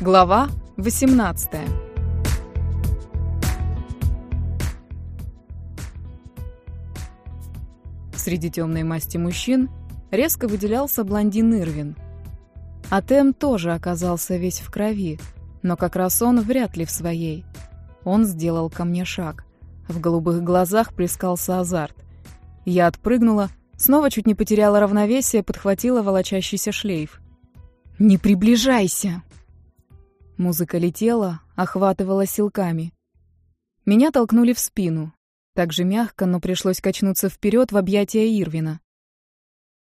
Глава 18 Среди темной масти мужчин резко выделялся блондин Ирвин. Атем тоже оказался весь в крови, но как раз он вряд ли в своей. Он сделал ко мне шаг. В голубых глазах плескался азарт. Я отпрыгнула, снова чуть не потеряла равновесие, подхватила волочащийся шлейф. «Не приближайся!» Музыка летела, охватывала силками. Меня толкнули в спину. Так же мягко, но пришлось качнуться вперед в объятия Ирвина.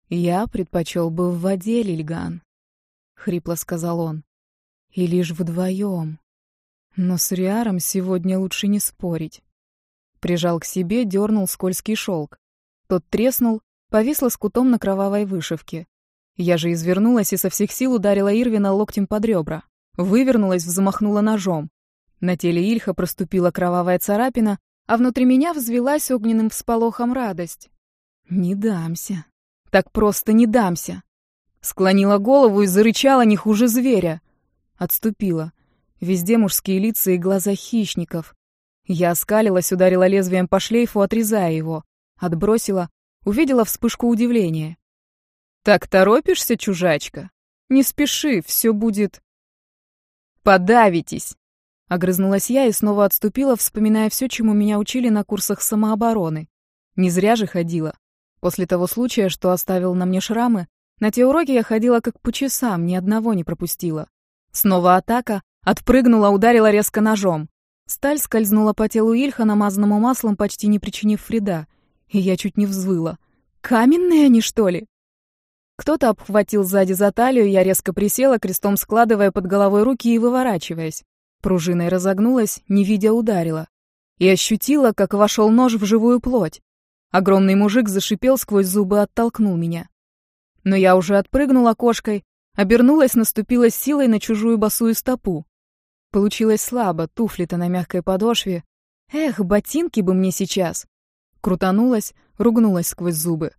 «Я предпочел бы в воде, Лильган», — хрипло сказал он. «И лишь вдвоем. Но с Риаром сегодня лучше не спорить». Прижал к себе, дернул скользкий шелк. Тот треснул, повис лоскутом на кровавой вышивке. Я же извернулась и со всех сил ударила Ирвина локтем под ребра. Вывернулась, взмахнула ножом. На теле Ильха проступила кровавая царапина, а внутри меня взвелась огненным всполохом радость. «Не дамся. Так просто не дамся». Склонила голову и зарычала не хуже зверя. Отступила. Везде мужские лица и глаза хищников. Я оскалилась, ударила лезвием по шлейфу, отрезая его. Отбросила, увидела вспышку удивления. «Так торопишься, чужачка? Не спеши, все будет...» «Подавитесь!» Огрызнулась я и снова отступила, вспоминая все, чему меня учили на курсах самообороны. Не зря же ходила. После того случая, что оставил на мне шрамы, на те уроки я ходила как по часам, ни одного не пропустила. Снова атака, отпрыгнула, ударила резко ножом. Сталь скользнула по телу Ильха, намазанному маслом, почти не причинив вреда. И я чуть не взвыла. «Каменные они, что ли?» Кто-то обхватил сзади за талию, я резко присела, крестом складывая под головой руки и выворачиваясь. Пружиной разогнулась, не видя ударила. И ощутила, как вошел нож в живую плоть. Огромный мужик зашипел сквозь зубы, оттолкнул меня. Но я уже отпрыгнула кошкой, обернулась, наступила силой на чужую босую стопу. Получилось слабо, туфли-то на мягкой подошве. Эх, ботинки бы мне сейчас. Крутанулась, ругнулась сквозь зубы.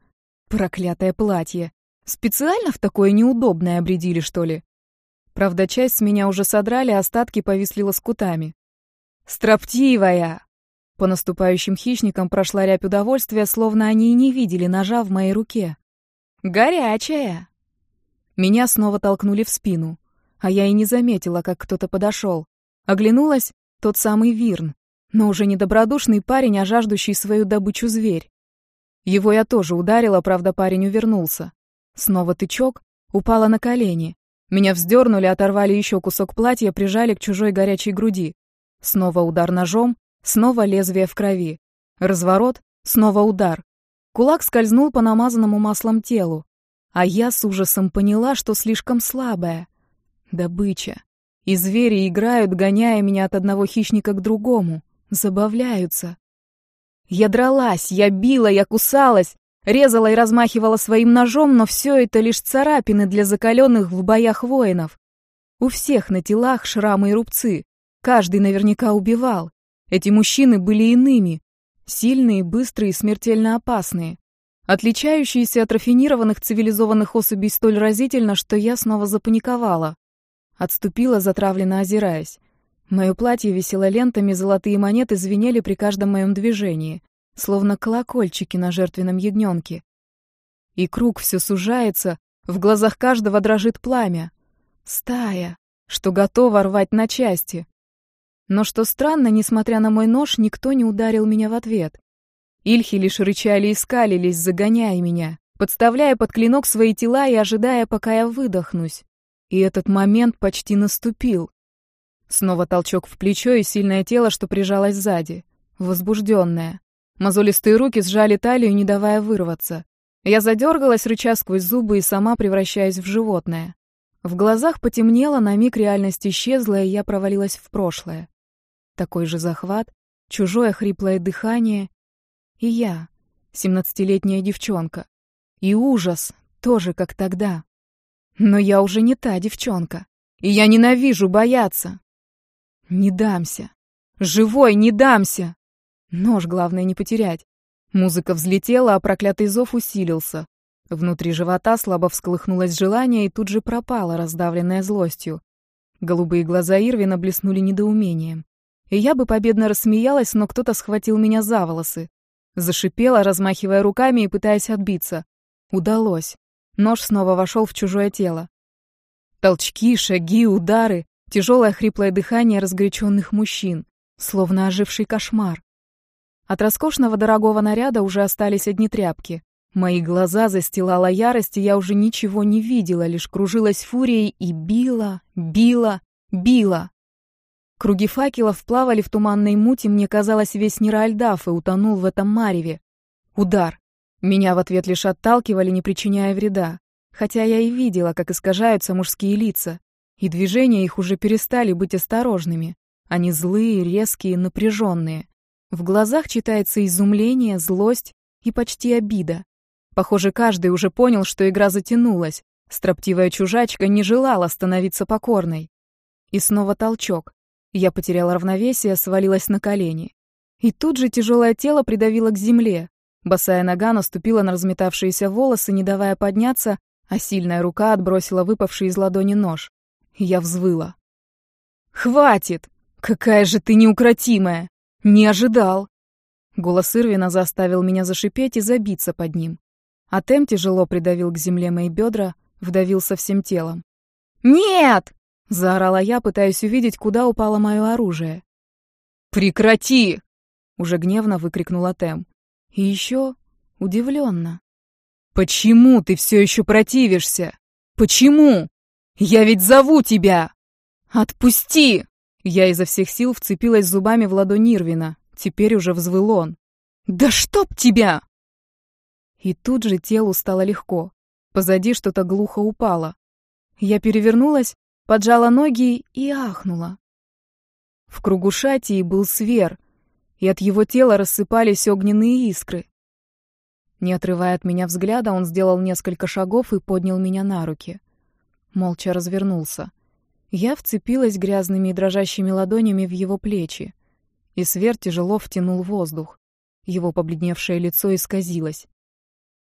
Проклятое платье. Специально в такое неудобное обредили, что ли? Правда, часть с меня уже содрали, остатки повисли лоскутами. «Строптивая!» По наступающим хищникам прошла рябь удовольствия, словно они и не видели ножа в моей руке. «Горячая!» Меня снова толкнули в спину, а я и не заметила, как кто-то подошел. Оглянулась — тот самый Вирн, но уже не добродушный парень, а жаждущий свою добычу зверь. Его я тоже ударила, правда, парень увернулся. Снова тычок, упала на колени. Меня вздернули, оторвали еще кусок платья, прижали к чужой горячей груди. Снова удар ножом, снова лезвие в крови. Разворот, снова удар. Кулак скользнул по намазанному маслом телу. А я с ужасом поняла, что слишком слабая. Добыча. И звери играют, гоняя меня от одного хищника к другому. Забавляются. Я дралась, я била, я кусалась, Резала и размахивала своим ножом, но все это лишь царапины для закаленных в боях воинов. У всех на телах шрамы и рубцы. Каждый наверняка убивал. Эти мужчины были иными. Сильные, быстрые, смертельно опасные. Отличающиеся от рафинированных цивилизованных особей столь разительно, что я снова запаниковала. Отступила, затравленно озираясь. Мое платье висело лентами, золотые монеты звенели при каждом моем движении словно колокольчики на жертвенном ягненке. И круг все сужается, в глазах каждого дрожит пламя. Стая, что готова рвать на части. Но что странно, несмотря на мой нож, никто не ударил меня в ответ. Ильхи лишь рычали и скалились, загоняя меня, подставляя под клинок свои тела и ожидая, пока я выдохнусь. И этот момент почти наступил. Снова толчок в плечо и сильное тело, что прижалось сзади, возбужденное. Мозолистые руки сжали талию, не давая вырваться. Я задергалась, рыча сквозь зубы и сама превращаясь в животное. В глазах потемнело, на миг реальность исчезла, и я провалилась в прошлое. Такой же захват, чужое хриплое дыхание. И я, семнадцатилетняя девчонка. И ужас, тоже как тогда. Но я уже не та девчонка. И я ненавижу бояться. Не дамся. Живой не дамся. Нож главное не потерять. Музыка взлетела, а проклятый зов усилился. Внутри живота слабо всколыхнулось желание и тут же пропало, раздавленное злостью. Голубые глаза Ирвина блеснули недоумением. И я бы победно рассмеялась, но кто-то схватил меня за волосы. Зашипела, размахивая руками и пытаясь отбиться. Удалось. Нож снова вошел в чужое тело. Толчки, шаги, удары, тяжелое хриплое дыхание разгоряченных мужчин, словно оживший кошмар. От роскошного дорогого наряда уже остались одни тряпки. Мои глаза застилала ярость, и я уже ничего не видела, лишь кружилась фурией и била, била, била. Круги факелов плавали в туманной мути, мне казалось, весь Неральдаф и утонул в этом мареве. Удар. Меня в ответ лишь отталкивали, не причиняя вреда. Хотя я и видела, как искажаются мужские лица, и движения их уже перестали быть осторожными. Они злые, резкие, напряженные. В глазах читается изумление, злость и почти обида. Похоже, каждый уже понял, что игра затянулась. Строптивая чужачка не желала становиться покорной. И снова толчок. Я потеряла равновесие, свалилась на колени. И тут же тяжелое тело придавило к земле. Босая нога наступила на разметавшиеся волосы, не давая подняться, а сильная рука отбросила выпавший из ладони нож. Я взвыла. «Хватит! Какая же ты неукротимая! Не ожидал!» Голос Ирвина заставил меня зашипеть и забиться под ним. А Тем тяжело придавил к земле мои бедра, вдавился всем телом. «Нет!» — заорала я, пытаясь увидеть, куда упало мое оружие. «Прекрати!» — уже гневно выкрикнула Тем. И еще удивленно. «Почему ты все еще противишься? Почему? Я ведь зову тебя! Отпусти!» Я изо всех сил вцепилась зубами в ладонь Ирвина. Теперь уже взвыл он. «Да чтоб тебя!» И тут же телу стало легко. Позади что-то глухо упало. Я перевернулась, поджала ноги и ахнула. В кругу шатии был свер, и от его тела рассыпались огненные искры. Не отрывая от меня взгляда, он сделал несколько шагов и поднял меня на руки. Молча развернулся. Я вцепилась грязными и дрожащими ладонями в его плечи, и свер тяжело втянул воздух. Его побледневшее лицо исказилось.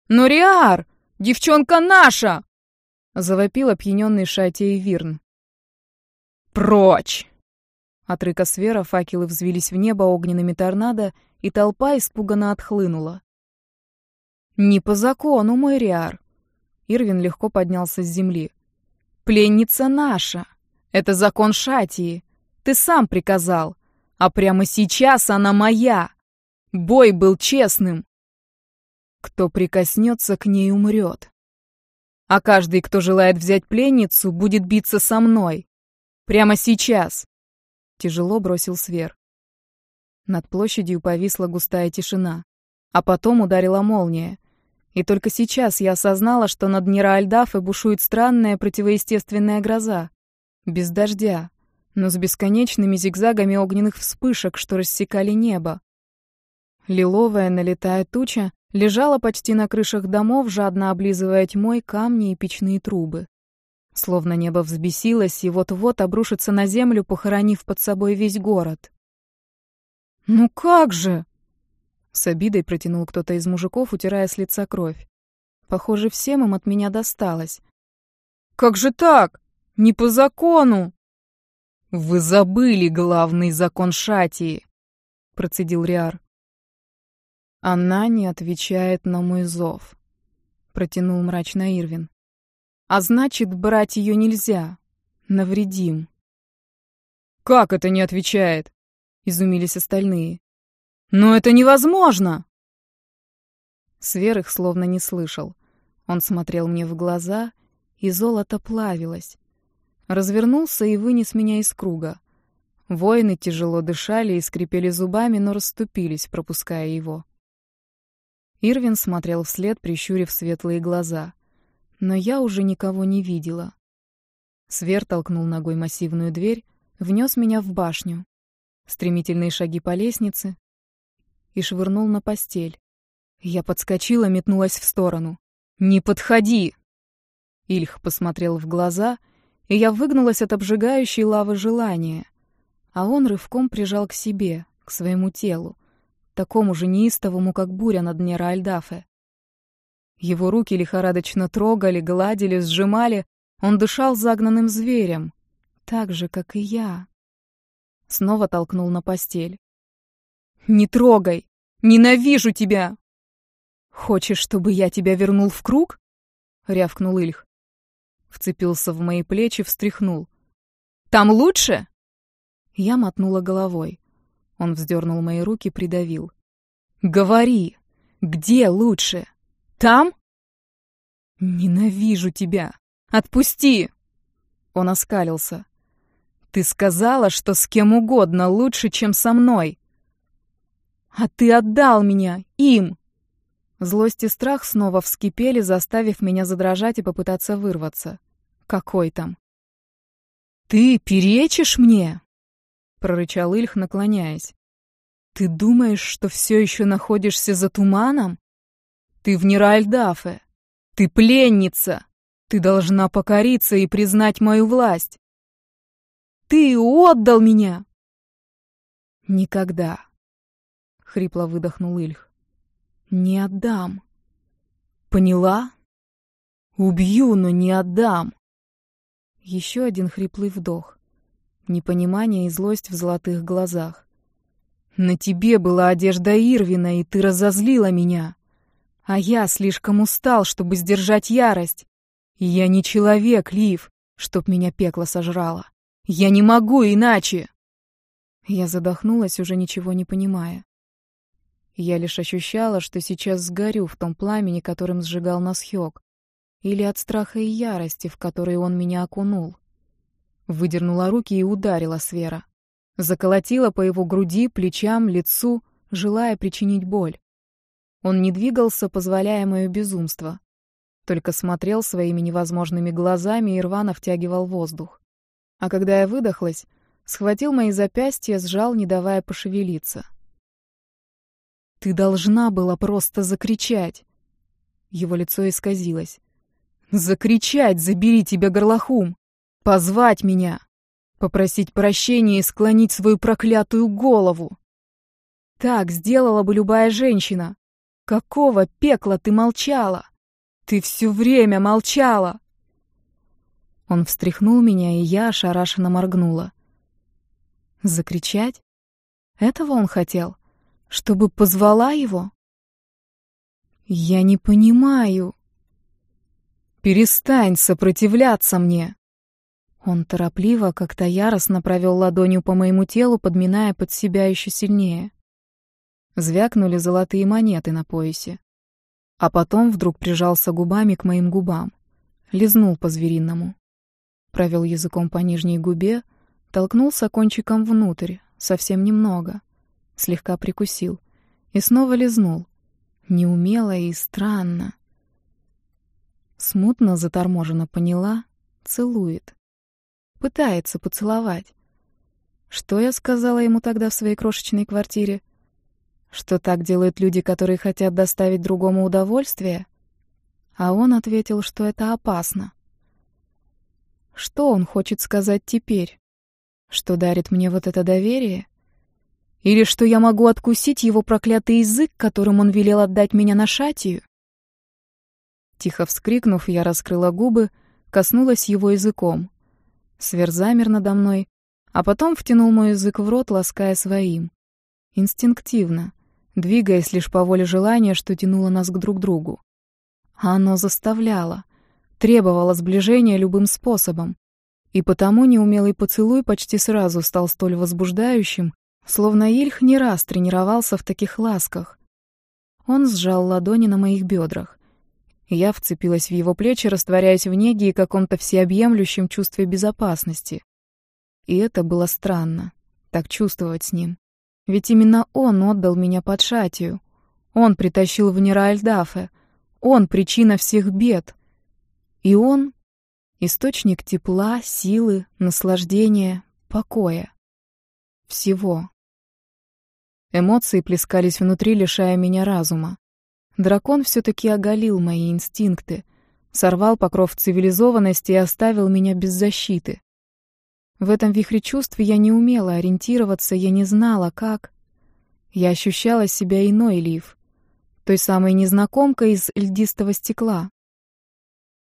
«Нориар! Девчонка наша!» — завопил опьяненный Шатей Вирн. «Прочь!» От рыка свера факелы взвились в небо огненными торнадо, и толпа испуганно отхлынула. «Не по закону, мой Риар!» Ирвин легко поднялся с земли. «Пленница наша! Это закон Шатии! Ты сам приказал! А прямо сейчас она моя! Бой был честным! Кто прикоснется к ней, умрет. А каждый, кто желает взять пленницу, будет биться со мной. Прямо сейчас. Тяжело бросил Свер. Над площадью повисла густая тишина. А потом ударила молния. И только сейчас я осознала, что над Неральдафой бушует странная противоестественная гроза. Без дождя, но с бесконечными зигзагами огненных вспышек, что рассекали небо. Лиловая налетая туча лежала почти на крышах домов, жадно облизывая тьмой камни и печные трубы. Словно небо взбесилось и вот-вот обрушится на землю, похоронив под собой весь город. «Ну как же?» С обидой протянул кто-то из мужиков, утирая с лица кровь. Похоже, всем им от меня досталось. «Как же так? Не по закону!» «Вы забыли главный закон Шатии!» процедил Риар. Она не отвечает на мой зов, протянул мрачно Ирвин. А значит, брать ее нельзя. Навредим. Как это не отвечает? изумились остальные. Но это невозможно. Свер их словно не слышал. Он смотрел мне в глаза, и золото плавилось. Развернулся и вынес меня из круга. Воины тяжело дышали и скрипели зубами, но расступились, пропуская его. Ирвин смотрел вслед, прищурив светлые глаза. Но я уже никого не видела. Свер толкнул ногой массивную дверь, внес меня в башню. Стремительные шаги по лестнице и швырнул на постель. Я подскочила, метнулась в сторону. «Не подходи!» Ильх посмотрел в глаза, и я выгнулась от обжигающей лавы желания. А он рывком прижал к себе, к своему телу такому же неистовому, как буря на дне Раальдафе. Его руки лихорадочно трогали, гладили, сжимали. Он дышал загнанным зверем. так же, как и я. Снова толкнул на постель. «Не трогай! Ненавижу тебя!» «Хочешь, чтобы я тебя вернул в круг?» — рявкнул Ильх. Вцепился в мои плечи, встряхнул. «Там лучше?» Я мотнула головой. Он вздернул мои руки, придавил. «Говори! Где лучше? Там?» «Ненавижу тебя! Отпусти!» Он оскалился. «Ты сказала, что с кем угодно лучше, чем со мной!» «А ты отдал меня им!» Злость и страх снова вскипели, заставив меня задрожать и попытаться вырваться. «Какой там?» «Ты перечишь мне?» — прорычал Ильх, наклоняясь. «Ты думаешь, что все еще находишься за туманом? Ты в Неральдафе. Ты пленница. Ты должна покориться и признать мою власть. Ты отдал меня!» «Никогда!» — хрипло выдохнул Ильх. «Не отдам!» «Поняла? Убью, но не отдам!» Еще один хриплый вдох. Непонимание и злость в золотых глазах. «На тебе была одежда Ирвина, и ты разозлила меня!» А я слишком устал, чтобы сдержать ярость. Я не человек, Лив, чтоб меня пекло сожрало. Я не могу иначе!» Я задохнулась, уже ничего не понимая. Я лишь ощущала, что сейчас сгорю в том пламени, которым сжигал нас Хёк, или от страха и ярости, в которые он меня окунул. Выдернула руки и ударила Свера. Заколотила по его груди, плечам, лицу, желая причинить боль. Он не двигался, позволяя мое безумство. Только смотрел своими невозможными глазами и рвано втягивал воздух. А когда я выдохлась, схватил мои запястья, сжал, не давая пошевелиться. «Ты должна была просто закричать!» Его лицо исказилось. «Закричать! Забери тебя, горлохум! Позвать меня! Попросить прощения и склонить свою проклятую голову!» Так сделала бы любая женщина. Какого пекла ты молчала? Ты все время молчала!» Он встряхнул меня, и я ошарашенно моргнула. Закричать? Этого он хотел? Чтобы позвала его? Я не понимаю. Перестань сопротивляться мне. Он торопливо, как-то яростно провел ладонью по моему телу, подминая под себя еще сильнее. Звякнули золотые монеты на поясе. А потом вдруг прижался губами к моим губам. Лизнул по-звериному. Провел языком по нижней губе, толкнулся кончиком внутрь, совсем немного. Слегка прикусил. И снова лизнул. Неумело и странно. Смутно заторможенно поняла, целует. Пытается поцеловать. Что я сказала ему тогда в своей крошечной квартире? Что так делают люди, которые хотят доставить другому удовольствие? А он ответил, что это опасно. Что он хочет сказать теперь? Что дарит мне вот это доверие? Или что я могу откусить его проклятый язык, которым он велел отдать меня на шатию? Тихо вскрикнув, я раскрыла губы, коснулась его языком. Свер замер надо мной, а потом втянул мой язык в рот, лаская своим. Инстинктивно, двигаясь лишь по воле желания, что тянуло нас к друг другу. А оно заставляло, требовало сближения любым способом. И потому неумелый поцелуй почти сразу стал столь возбуждающим, словно Ильх не раз тренировался в таких ласках. Он сжал ладони на моих бедрах. Я вцепилась в его плечи, растворяясь в неге и каком-то всеобъемлющем чувстве безопасности. И это было странно, так чувствовать с ним. Ведь именно он отдал меня под шатию. Он притащил в Неральдафе. Он причина всех бед. И он — источник тепла, силы, наслаждения, покоя. Всего. Эмоции плескались внутри, лишая меня разума. Дракон все-таки оголил мои инстинкты, сорвал покров цивилизованности и оставил меня без защиты. В этом вихре чувств я не умела ориентироваться, я не знала, как. Я ощущала себя иной Лив, той самой незнакомкой из льдистого стекла.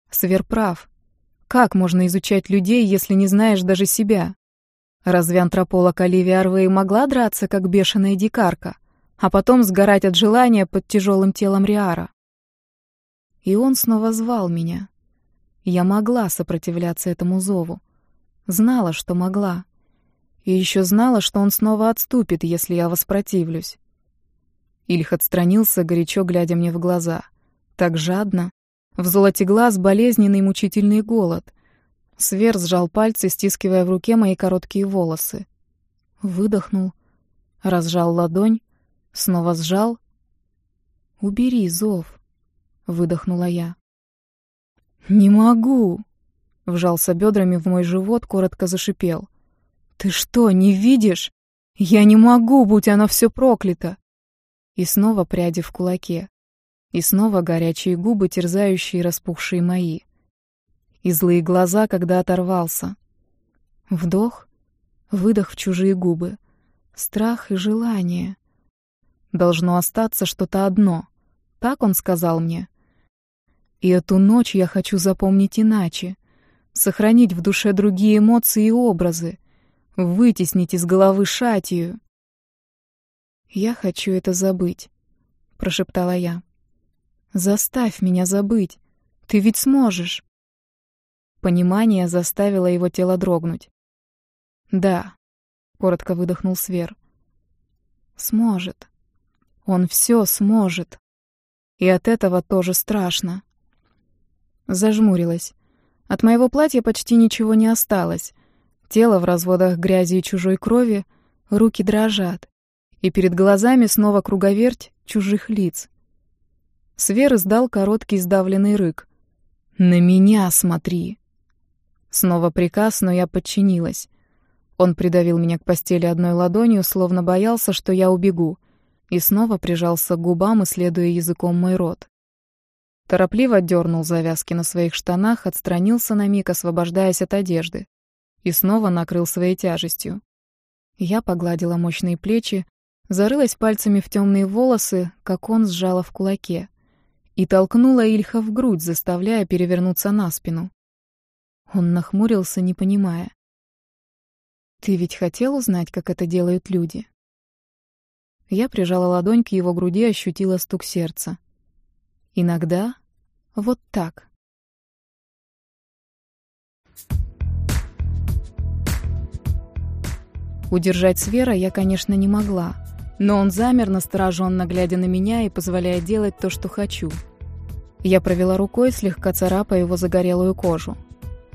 Свер прав. Как можно изучать людей, если не знаешь даже себя? Разве антрополог Оливия Арвей могла драться, как бешеная дикарка, а потом сгорать от желания под тяжелым телом Риара? И он снова звал меня. Я могла сопротивляться этому зову. Знала, что могла. И еще знала, что он снова отступит, если я воспротивлюсь. Ильх отстранился, горячо глядя мне в глаза. Так жадно. В золоте глаз болезненный мучительный голод. Свер сжал пальцы, стискивая в руке мои короткие волосы. Выдохнул. Разжал ладонь. Снова сжал. «Убери зов», — выдохнула я. «Не могу!» — вжался бедрами в мой живот, коротко зашипел. «Ты что, не видишь? Я не могу, будь оно все проклято!» И снова пряди в кулаке. И снова горячие губы, терзающие распухшие мои. И злые глаза, когда оторвался. Вдох, выдох в чужие губы. Страх и желание. Должно остаться что-то одно. Так он сказал мне. И эту ночь я хочу запомнить иначе. Сохранить в душе другие эмоции и образы. Вытеснить из головы шатию. «Я хочу это забыть», — прошептала я. «Заставь меня забыть. Ты ведь сможешь». Понимание заставило его тело дрогнуть. «Да», — коротко выдохнул Свер. «Сможет. Он все сможет. И от этого тоже страшно». Зажмурилась. От моего платья почти ничего не осталось. Тело в разводах грязи и чужой крови, руки дрожат и перед глазами снова круговерть чужих лиц. Свер издал короткий сдавленный рык. «На меня смотри!» Снова приказ, но я подчинилась. Он придавил меня к постели одной ладонью, словно боялся, что я убегу, и снова прижался к губам, исследуя языком мой рот. Торопливо дернул завязки на своих штанах, отстранился на миг, освобождаясь от одежды, и снова накрыл своей тяжестью. Я погладила мощные плечи, зарылась пальцами в темные волосы, как он сжала в кулаке, и толкнула Ильха в грудь, заставляя перевернуться на спину. Он нахмурился, не понимая. «Ты ведь хотел узнать, как это делают люди?» Я прижала ладонь к его груди, ощутила стук сердца. Иногда вот так. Удержать Свера я, конечно, не могла, но он замер, настороженно глядя на меня и позволяя делать то, что хочу. Я провела рукой, слегка царапая его загорелую кожу.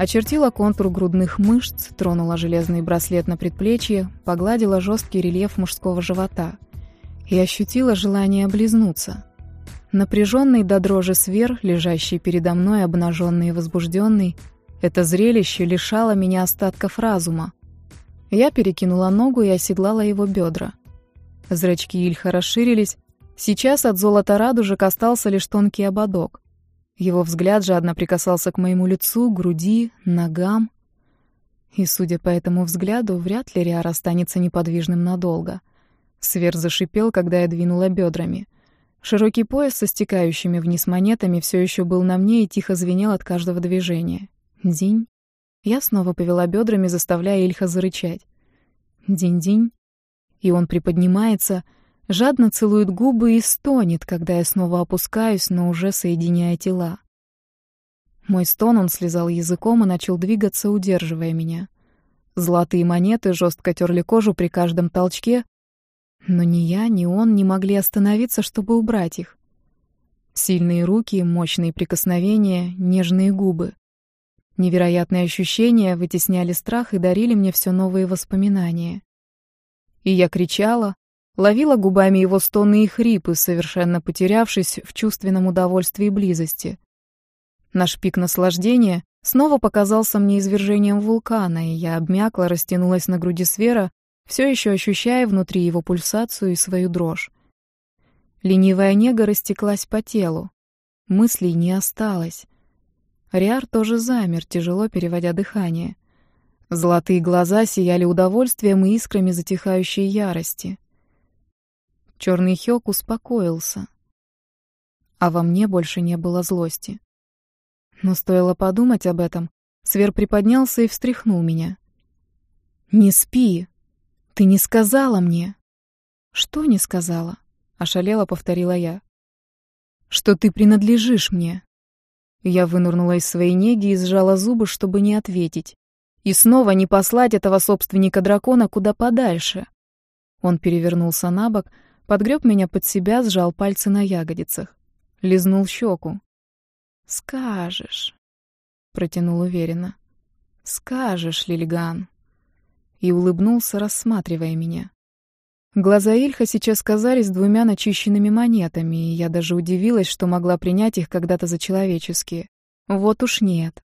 Очертила контур грудных мышц, тронула железный браслет на предплечье, погладила жесткий рельеф мужского живота и ощутила желание облизнуться. Напряженный до дрожи свер, лежащий передо мной, обнаженный и возбужденный, это зрелище лишало меня остатков разума. Я перекинула ногу и оседлала его бедра. Зрачки Ильха расширились. Сейчас от золота радужек остался лишь тонкий ободок. Его взгляд жадно прикасался к моему лицу, груди, ногам. И, судя по этому взгляду, вряд ли Риар останется неподвижным надолго. Свер зашипел, когда я двинула бедрами. Широкий пояс со стекающими вниз монетами все еще был на мне и тихо звенел от каждого движения. Динь. Я снова повела бедрами, заставляя Ильха зарычать. Динь-динь и он приподнимается, жадно целует губы и стонет, когда я снова опускаюсь, но уже соединяя тела. Мой стон он слезал языком и начал двигаться, удерживая меня. Золотые монеты жестко терли кожу при каждом толчке, но ни я, ни он не могли остановиться, чтобы убрать их. Сильные руки, мощные прикосновения, нежные губы. Невероятные ощущения вытесняли страх и дарили мне все новые воспоминания. И я кричала, ловила губами его стоны и хрипы, совершенно потерявшись в чувственном удовольствии близости. Наш пик наслаждения снова показался мне извержением вулкана, и я обмякла, растянулась на груди Свера, все еще ощущая внутри его пульсацию и свою дрожь. Ленивая нега растеклась по телу. Мыслей не осталось. Риар тоже замер, тяжело переводя дыхание. Золотые глаза сияли удовольствием и искрами затихающей ярости. Черный Хёк успокоился, а во мне больше не было злости. Но стоило подумать об этом, Свер приподнялся и встряхнул меня. «Не спи! Ты не сказала мне!» «Что не сказала?» — ошалела повторила я. «Что ты принадлежишь мне!» Я вынырнула из своей неги и сжала зубы, чтобы не ответить. И снова не послать этого собственника дракона куда подальше. Он перевернулся на бок, подгреб меня под себя, сжал пальцы на ягодицах. Лизнул щеку. «Скажешь», — протянул уверенно. «Скажешь, Лилиган». И улыбнулся, рассматривая меня. Глаза Ильха сейчас казались двумя начищенными монетами, и я даже удивилась, что могла принять их когда-то за человеческие. Вот уж нет.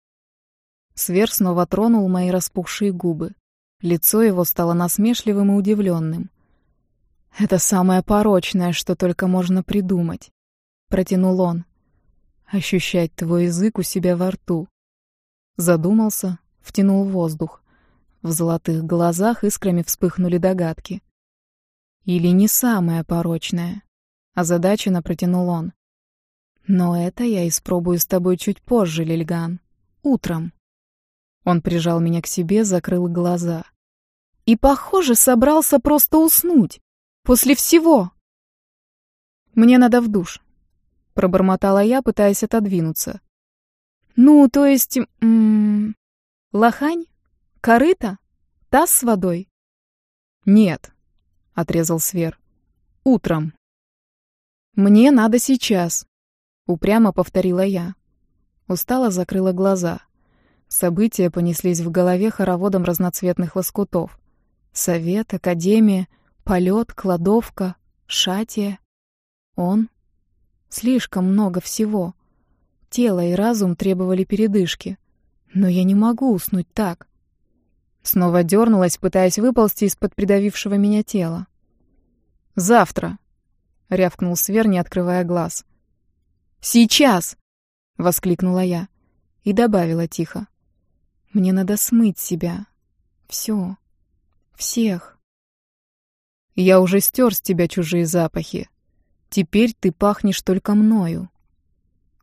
Свер снова тронул мои распухшие губы. Лицо его стало насмешливым и удивленным. «Это самое порочное, что только можно придумать», — протянул он. «Ощущать твой язык у себя во рту». Задумался, втянул воздух. В золотых глазах искрами вспыхнули догадки. Или не самое порочное. Озадаченно протянул он. Но это я испробую с тобой чуть позже, Лильган. Утром. Он прижал меня к себе, закрыл глаза. И, похоже, собрался просто уснуть. После всего. Мне надо в душ. Пробормотала я, пытаясь отодвинуться. Ну, то есть... М -м, лохань? Корыто? Таз с водой? Нет, отрезал Свер. Утром. Мне надо сейчас, упрямо повторила я. Устало закрыла глаза. События понеслись в голове хороводом разноцветных лоскутов. Совет, академия, полет, кладовка, шатия. Он. Слишком много всего. Тело и разум требовали передышки. Но я не могу уснуть так. Снова дернулась, пытаясь выползти из-под придавившего меня тела. «Завтра!» — рявкнул Свер, не открывая глаз. «Сейчас!» — воскликнула я и добавила тихо. «Мне надо смыть себя. Все. Всех». «Я уже стер с тебя чужие запахи. Теперь ты пахнешь только мною».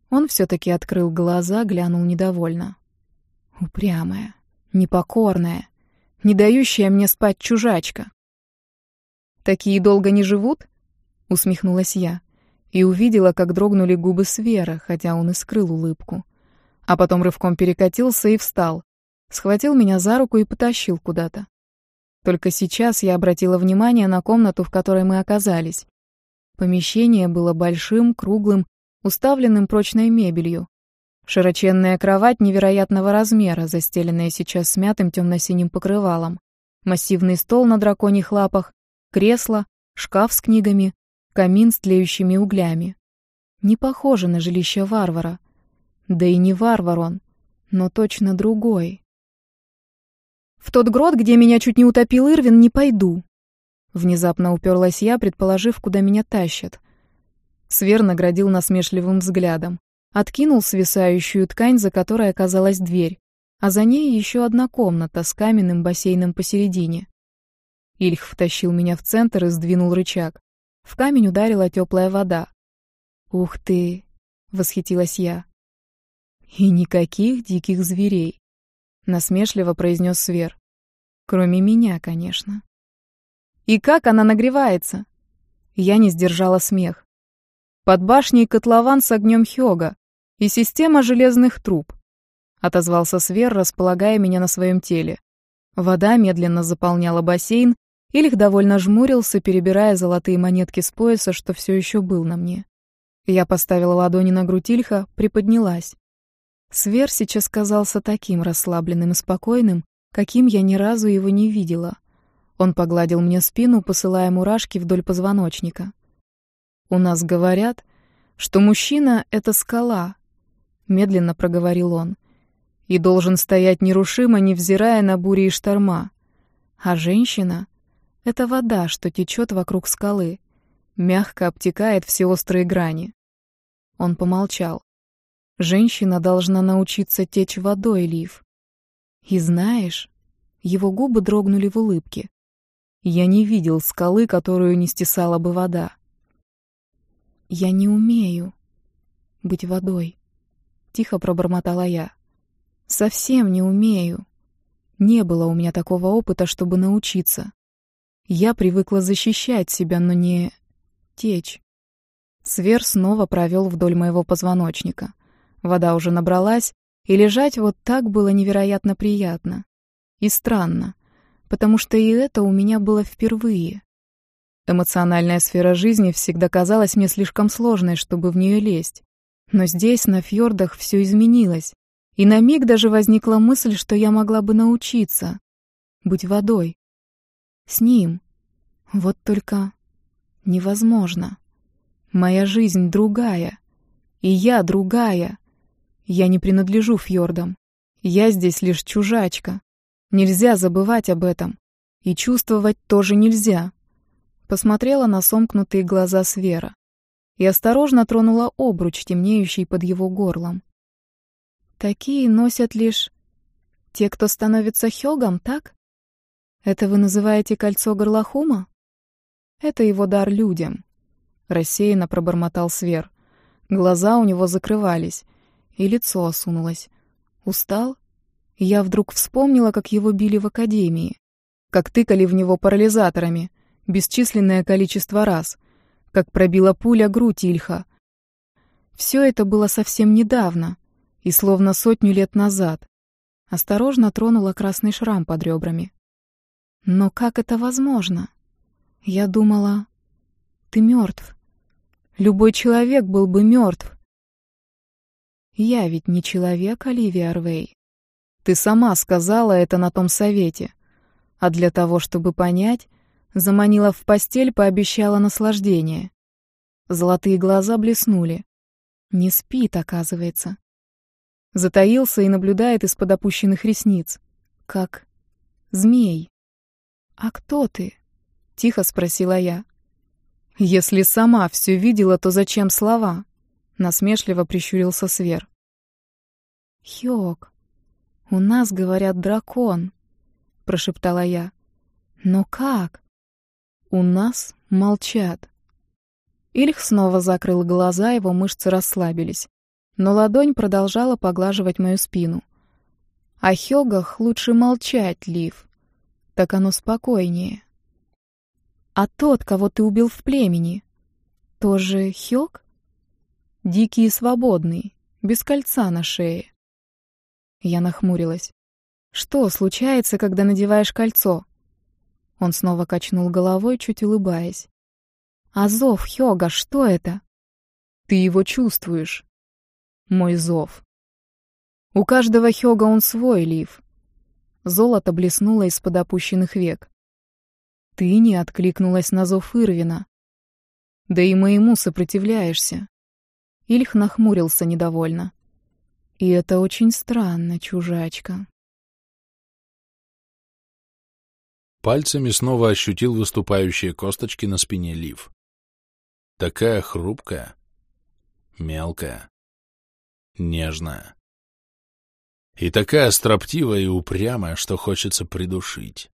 Он все-таки открыл глаза, глянул недовольно. Упрямая, непокорная, не дающая мне спать чужачка. «Такие долго не живут?» — усмехнулась я и увидела, как дрогнули губы Свера, хотя он и скрыл улыбку. А потом рывком перекатился и встал, схватил меня за руку и потащил куда-то. Только сейчас я обратила внимание на комнату, в которой мы оказались. Помещение было большим, круглым, уставленным прочной мебелью. Широченная кровать невероятного размера, застеленная сейчас смятым темно-синим покрывалом. Массивный стол на драконьих лапах, кресло, шкаф с книгами, камин с тлеющими углями. Не похоже на жилище варвара. Да и не варвар он, но точно другой. «В тот грот, где меня чуть не утопил Ирвин, не пойду», Внезапно уперлась я, предположив, куда меня тащат. Свер наградил насмешливым взглядом. Откинул свисающую ткань, за которой оказалась дверь, а за ней еще одна комната с каменным бассейном посередине. Ильх втащил меня в центр и сдвинул рычаг. В камень ударила теплая вода. «Ух ты!» — восхитилась я. «И никаких диких зверей», — насмешливо произнес Свер. «Кроме меня, конечно». «И как она нагревается?» Я не сдержала смех. Под башней котлован с огнем Хёга, и система железных труб», — отозвался Свер, располагая меня на своем теле. Вода медленно заполняла бассейн, Ильх довольно жмурился, перебирая золотые монетки с пояса, что все еще был на мне. Я поставила ладони на грудь Ильха, приподнялась. Свер сейчас казался таким расслабленным и спокойным, каким я ни разу его не видела. Он погладил мне спину, посылая мурашки вдоль позвоночника. «У нас говорят, что мужчина — это скала, — медленно проговорил он, — «и должен стоять нерушимо, невзирая на бури и шторма. А женщина — это вода, что течет вокруг скалы, мягко обтекает все острые грани». Он помолчал. «Женщина должна научиться течь водой, Лив. И знаешь...» Его губы дрогнули в улыбке. «Я не видел скалы, которую не стесала бы вода». «Я не умею быть водой», Тихо пробормотала я. Совсем не умею. Не было у меня такого опыта, чтобы научиться. Я привыкла защищать себя, но не течь. Свер снова провел вдоль моего позвоночника. Вода уже набралась, и лежать вот так было невероятно приятно. И странно, потому что и это у меня было впервые. Эмоциональная сфера жизни всегда казалась мне слишком сложной, чтобы в нее лезть. Но здесь, на фьордах, все изменилось. И на миг даже возникла мысль, что я могла бы научиться быть водой. С ним. Вот только невозможно. Моя жизнь другая. И я другая. Я не принадлежу фьордам. Я здесь лишь чужачка. Нельзя забывать об этом. И чувствовать тоже нельзя. Посмотрела на сомкнутые глаза Свера и осторожно тронула обруч, темнеющий под его горлом. Такие носят лишь те, кто становится хёгом, так? Это вы называете кольцо горлохума? Это его дар людям. Рассеянно пробормотал Свер. Глаза у него закрывались, и лицо осунулось. Устал? Я вдруг вспомнила, как его били в академии, как тыкали в него парализаторами, бесчисленное количество раз, как пробила пуля грудь Ильха. Все это было совсем недавно и словно сотню лет назад. Осторожно тронула красный шрам под ребрами. Но как это возможно? Я думала, ты мертв. Любой человек был бы мертв. Я ведь не человек, Оливия Арвей. Ты сама сказала это на том совете. А для того, чтобы понять, заманила в постель, пообещала наслаждение. Золотые глаза блеснули. Не спит, оказывается. Затаился и наблюдает из-под опущенных ресниц. Как змей. «А кто ты?» — тихо спросила я. «Если сама все видела, то зачем слова?» — насмешливо прищурился Свер. «Хёк, у нас, говорят, дракон», — прошептала я. «Но как?» «У нас молчат». Ильх снова закрыл глаза, его мышцы расслабились. Но ладонь продолжала поглаживать мою спину. «О Хёгах лучше молчать, Лив. Так оно спокойнее». А тот, кого ты убил в племени, тоже Хёк? Дикий и свободный, без кольца на шее. Я нахмурилась. Что случается, когда надеваешь кольцо? Он снова качнул головой, чуть улыбаясь. А зов Хёга, что это? Ты его чувствуешь. Мой зов. У каждого Хёга он свой, Лив. Золото блеснуло из-под опущенных век. Ты не откликнулась на зов Ирвина. Да и моему сопротивляешься. Ильх нахмурился недовольно. И это очень странно, чужачка. Пальцами снова ощутил выступающие косточки на спине Лив. Такая хрупкая, мелкая, нежная. И такая строптивая и упрямая, что хочется придушить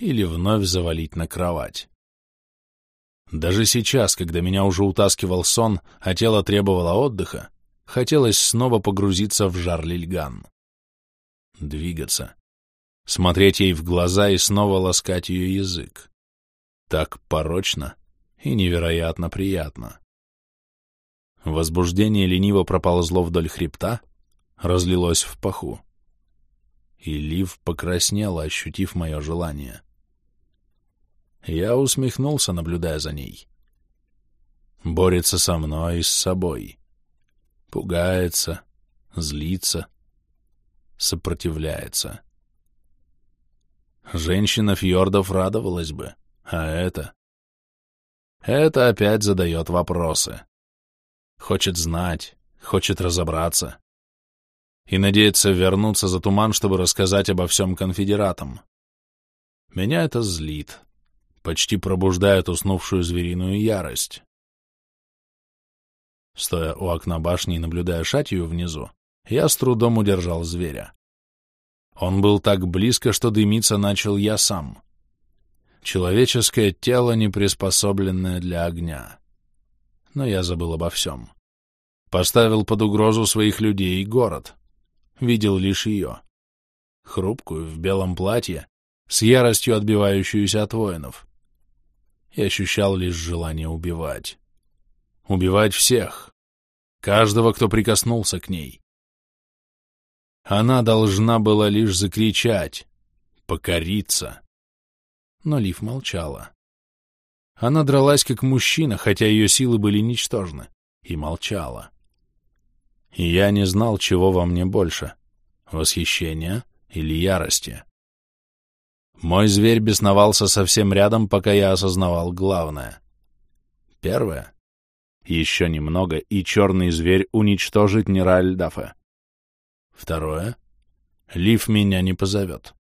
или вновь завалить на кровать. Даже сейчас, когда меня уже утаскивал сон, а тело требовало отдыха, хотелось снова погрузиться в жар лильган. Двигаться. Смотреть ей в глаза и снова ласкать ее язык. Так порочно и невероятно приятно. Возбуждение лениво проползло вдоль хребта, разлилось в паху. И Лив покраснела, ощутив мое желание. Я усмехнулся, наблюдая за ней. Борется со мной и с собой. Пугается, злится, сопротивляется. Женщина Фьордов радовалась бы, а это... Это опять задает вопросы. Хочет знать, хочет разобраться. И надеется вернуться за туман, чтобы рассказать обо всем конфедератам. Меня это злит почти пробуждает уснувшую звериную ярость. Стоя у окна башни и наблюдая шатью внизу, я с трудом удержал зверя. Он был так близко, что дымиться начал я сам. Человеческое тело, не приспособленное для огня. Но я забыл обо всем. Поставил под угрозу своих людей и город. видел лишь ее. Хрупкую, в белом платье, с яростью отбивающуюся от воинов. И ощущал лишь желание убивать. Убивать всех. Каждого, кто прикоснулся к ней. Она должна была лишь закричать, покориться. Но Лив молчала. Она дралась как мужчина, хотя ее силы были ничтожны, и молчала. И я не знал, чего во мне больше — восхищения или ярости. Мой зверь бесновался совсем рядом, пока я осознавал главное. Первое. Еще немного, и черный зверь уничтожит Неральдафа. Второе. Лив меня не позовет.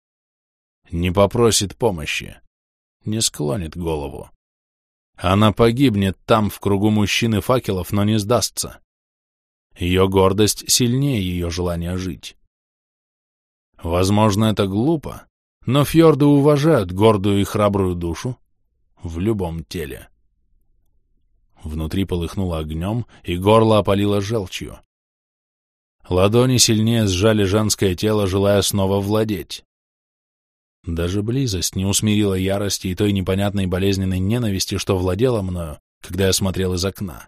Не попросит помощи. Не склонит голову. Она погибнет там, в кругу мужчин и факелов, но не сдастся. Ее гордость сильнее ее желания жить. Возможно, это глупо, но фьорды уважают гордую и храбрую душу в любом теле. Внутри полыхнуло огнем, и горло опалило желчью. Ладони сильнее сжали женское тело, желая снова владеть. Даже близость не усмирила ярости и той непонятной болезненной ненависти, что владела мною, когда я смотрел из окна.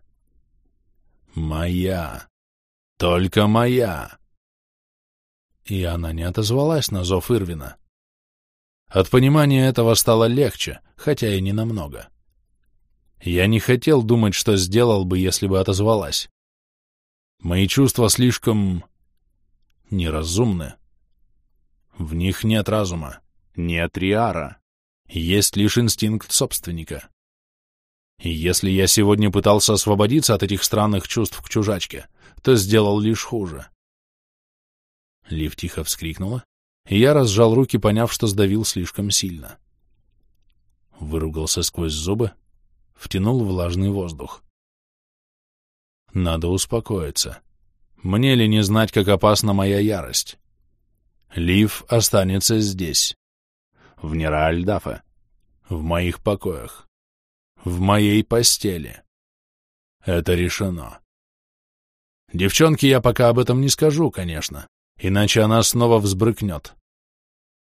Моя. Только моя. И она не отозвалась на зов Ирвина. От понимания этого стало легче, хотя и не намного. Я не хотел думать, что сделал бы, если бы отозвалась. Мои чувства слишком... неразумны. В них нет разума. Нет Риара. Есть лишь инстинкт собственника. И если я сегодня пытался освободиться от этих странных чувств к чужачке, то сделал лишь хуже. Лив тихо вскрикнула, и я разжал руки, поняв, что сдавил слишком сильно. Выругался сквозь зубы, втянул влажный воздух. Надо успокоиться. Мне ли не знать, как опасна моя ярость? Лив останется здесь в Неральдафе, в моих покоях, в моей постели. Это решено. Девчонке я пока об этом не скажу, конечно, иначе она снова взбрыкнет.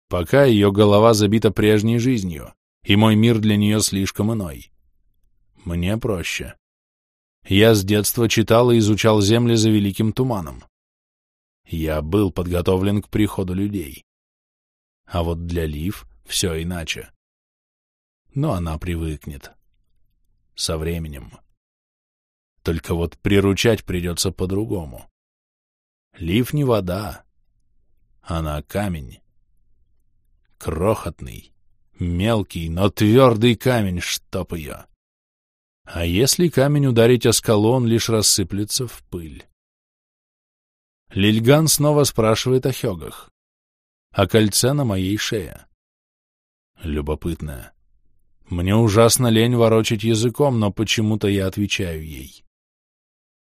Пока ее голова забита прежней жизнью, и мой мир для нее слишком иной. Мне проще. Я с детства читал и изучал земли за Великим Туманом. Я был подготовлен к приходу людей. А вот для Лив все иначе. Но она привыкнет. Со временем. Только вот приручать придется по-другому. Лив не вода. Она камень. Крохотный, мелкий, но твердый камень, чтоб ее. А если камень ударить о скалу, он лишь рассыплется в пыль. Лильган снова спрашивает о Хёгах. О кольце на моей шее любопытная. Мне ужасно лень ворочать языком, но почему-то я отвечаю ей.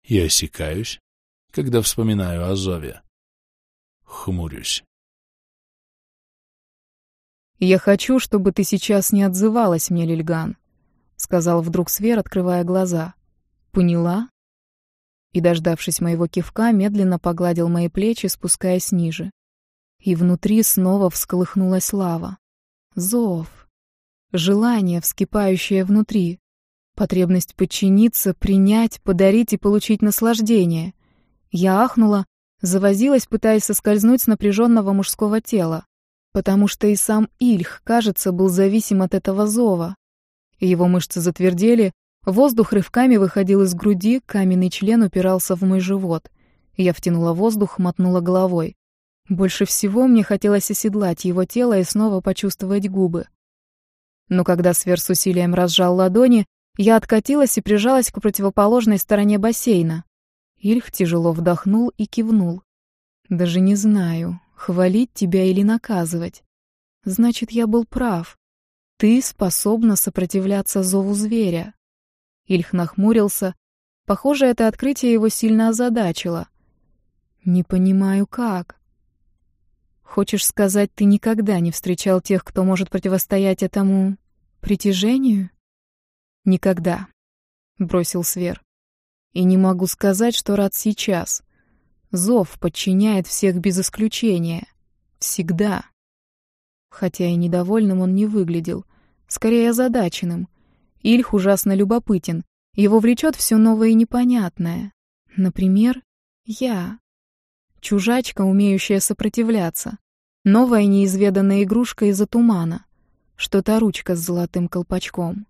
И осекаюсь, когда вспоминаю о Зове. Хмурюсь. «Я хочу, чтобы ты сейчас не отзывалась мне, Лильган», — сказал вдруг Свер, открывая глаза. «Поняла?» И, дождавшись моего кивка, медленно погладил мои плечи, спускаясь ниже. И внутри снова всколыхнулась лава. Зов. Желание, вскипающее внутри. Потребность подчиниться, принять, подарить и получить наслаждение. Я ахнула, завозилась, пытаясь соскользнуть с напряженного мужского тела. Потому что и сам Ильх, кажется, был зависим от этого зова. Его мышцы затвердели, воздух рывками выходил из груди, каменный член упирался в мой живот. Я втянула воздух, мотнула головой. Больше всего мне хотелось оседлать его тело и снова почувствовать губы. Но когда Свер с усилием разжал ладони, я откатилась и прижалась к противоположной стороне бассейна. Ильх тяжело вдохнул и кивнул. «Даже не знаю, хвалить тебя или наказывать. Значит, я был прав. Ты способна сопротивляться зову зверя». Ильх нахмурился. Похоже, это открытие его сильно озадачило. «Не понимаю, как». Хочешь сказать, ты никогда не встречал тех, кто может противостоять этому притяжению? Никогда, бросил Свер. И не могу сказать, что рад сейчас. Зов подчиняет всех без исключения. Всегда. Хотя и недовольным он не выглядел, скорее озадаченным. Ильх ужасно любопытен, его влечет все новое и непонятное. Например, я. Чужачка, умеющая сопротивляться. Новая неизведанная игрушка из-за тумана. Что-то ручка с золотым колпачком.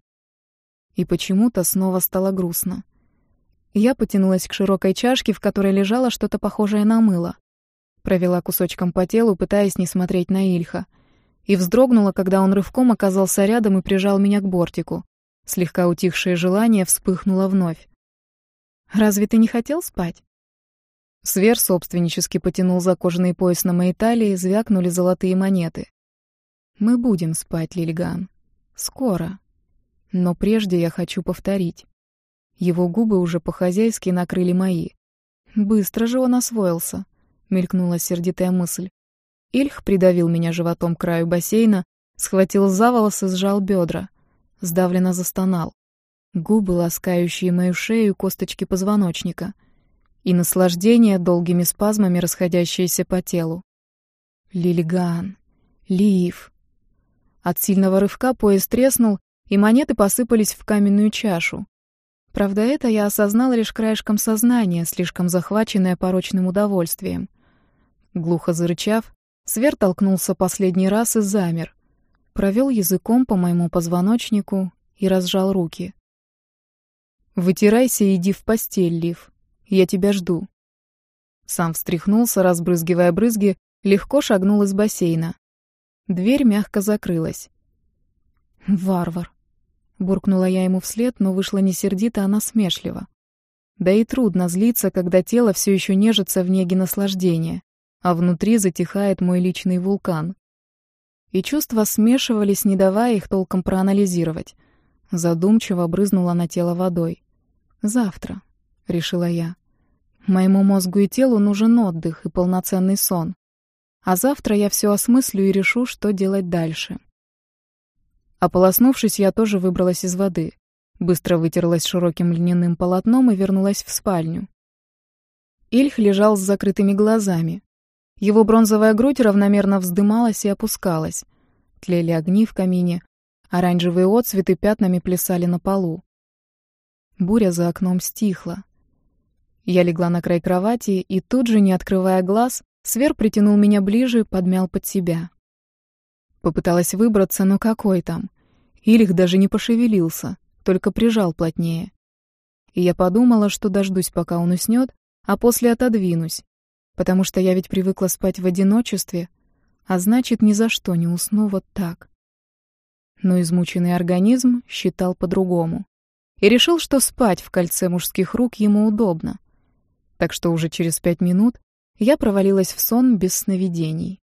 И почему-то снова стало грустно. Я потянулась к широкой чашке, в которой лежало что-то похожее на мыло. Провела кусочком по телу, пытаясь не смотреть на Ильха. И вздрогнула, когда он рывком оказался рядом и прижал меня к бортику. Слегка утихшее желание вспыхнуло вновь. «Разве ты не хотел спать?» Свер собственнически потянул за кожаный пояс на моей талии, звякнули золотые монеты. «Мы будем спать, Лильган. Скоро. Но прежде я хочу повторить. Его губы уже по-хозяйски накрыли мои. Быстро же он освоился, мелькнула сердитая мысль. Ильх придавил меня животом к краю бассейна, схватил за волосы, сжал бедра. Сдавленно застонал. Губы, ласкающие мою шею, косточки позвоночника. И наслаждение долгими спазмами, расходящиеся по телу. Лилиган. Лив. От сильного рывка пояс треснул, и монеты посыпались в каменную чашу. Правда, это я осознала лишь краешком сознания, слишком захваченная порочным удовольствием. Глухо зарычав, Свер толкнулся последний раз и замер. Провел языком по моему позвоночнику и разжал руки. «Вытирайся и иди в постель, Лив. Я тебя жду». Сам встряхнулся, разбрызгивая брызги, легко шагнул из бассейна. Дверь мягко закрылась. «Варвар», Буркнула я ему вслед, но вышла не сердито, а насмешливо. Да и трудно злиться, когда тело все еще нежится в неге наслаждения, а внутри затихает мой личный вулкан. И чувства смешивались, не давая их толком проанализировать. Задумчиво брызнула на тело водой. «Завтра», — решила я. «Моему мозгу и телу нужен отдых и полноценный сон. А завтра я все осмыслю и решу, что делать дальше». Ополоснувшись, я тоже выбралась из воды. Быстро вытерлась широким льняным полотном и вернулась в спальню. Ильх лежал с закрытыми глазами. Его бронзовая грудь равномерно вздымалась и опускалась. Тлели огни в камине, оранжевые отцветы пятнами плясали на полу. Буря за окном стихла. Я легла на край кровати, и тут же, не открывая глаз, Свер притянул меня ближе, подмял под себя. Попыталась выбраться, но какой там? Илих даже не пошевелился, только прижал плотнее. И я подумала, что дождусь, пока он уснет, а после отодвинусь, потому что я ведь привыкла спать в одиночестве, а значит, ни за что не усну вот так. Но измученный организм считал по-другому и решил, что спать в кольце мужских рук ему удобно. Так что уже через пять минут я провалилась в сон без сновидений.